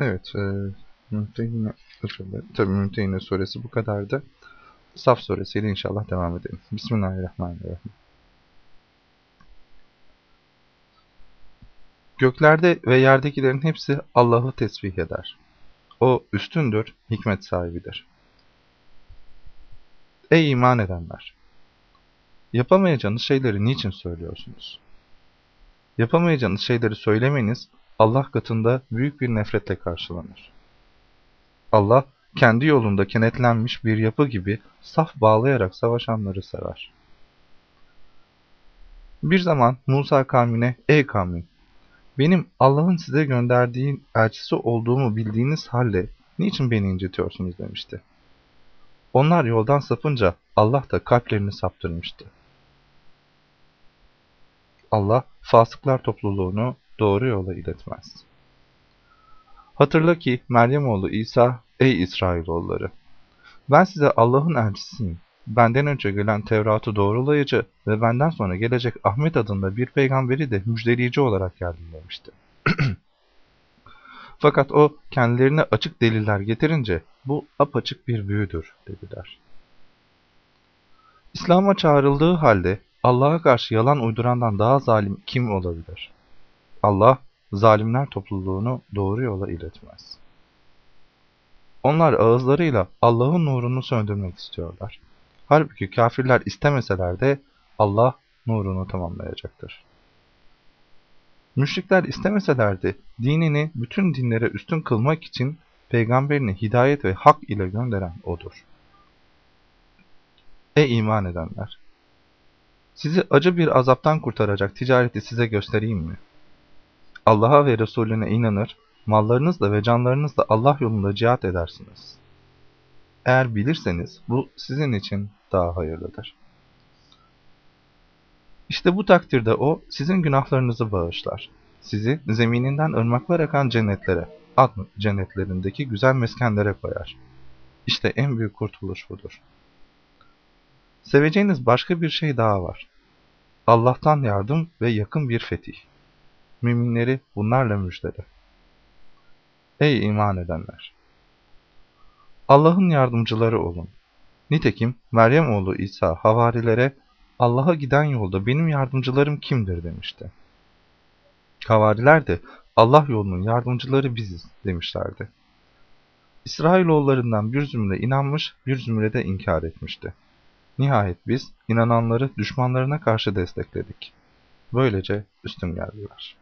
Evet, e, Mümtehine, özür. Tabii Mümtehine suresi bu kadardı. Saf suresiyle inşallah devam edelim. Bismillahirrahmanirrahim. Göklerde ve yerdekilerin hepsi Allah'ı tesbih eder. O üstündür, hikmet sahibidir. Ey iman edenler! Yapamayacağınız şeyleri niçin söylüyorsunuz? Yapamayacağınız şeyleri söylemeniz Allah katında büyük bir nefretle karşılanır. Allah kendi yolunda kenetlenmiş bir yapı gibi saf bağlayarak savaşanları sever. Bir zaman Musa kavmine, ey kavmim, benim Allah'ın size gönderdiği elçisi olduğumu bildiğiniz halde niçin beni incitiyorsunuz demişti. Onlar yoldan sapınca Allah da kalplerini saptırmıştı. Allah fasıklar topluluğunu doğru yola iletmez. Hatırla ki Meryem oğlu İsa, ey İsrailoğulları! Ben size Allah'ın elçisiyim. Benden önce gelen Tevrat'ı doğrulayıcı ve benden sonra gelecek Ahmet adında bir peygamberi de müjdeleyici olarak geldim demişti. Fakat o kendilerine açık deliller getirince bu apaçık bir büyüdür dediler. İslam'a çağrıldığı halde Allah'a karşı yalan uydurandan daha zalim kim olabilir? Allah zalimler topluluğunu doğru yola iletmez. Onlar ağızlarıyla Allah'ın nurunu söndürmek istiyorlar. Halbuki kafirler istemeseler de Allah nurunu tamamlayacaktır. Müşrikler istemeselerdi dinini bütün dinlere üstün kılmak için peygamberini hidayet ve hak ile gönderen O'dur. Ey iman edenler! Sizi acı bir azaptan kurtaracak ticareti size göstereyim mi? Allah'a ve Resulüne inanır, mallarınızla ve canlarınızla Allah yolunda cihat edersiniz. Eğer bilirseniz bu sizin için daha hayırlıdır. İşte bu takdirde o sizin günahlarınızı bağışlar. Sizi zemininden ırmaklar akan cennetlere, ad cennetlerindeki güzel meskenlere koyar. İşte en büyük kurtuluş budur. Seveceğiniz başka bir şey daha var. Allah'tan yardım ve yakın bir fetih. Müminleri bunlarla müjdele. Ey iman edenler! Allah'ın yardımcıları olun. Nitekim Meryem oğlu İsa havarilere Allah'a giden yolda benim yardımcılarım kimdir demişti. Havariler de Allah yolunun yardımcıları biziz demişlerdi. İsrailoğullarından bir zümre inanmış, bir zümre de inkar etmişti. Nihayet biz inananları düşmanlarına karşı destekledik. Böylece üstün geldiler.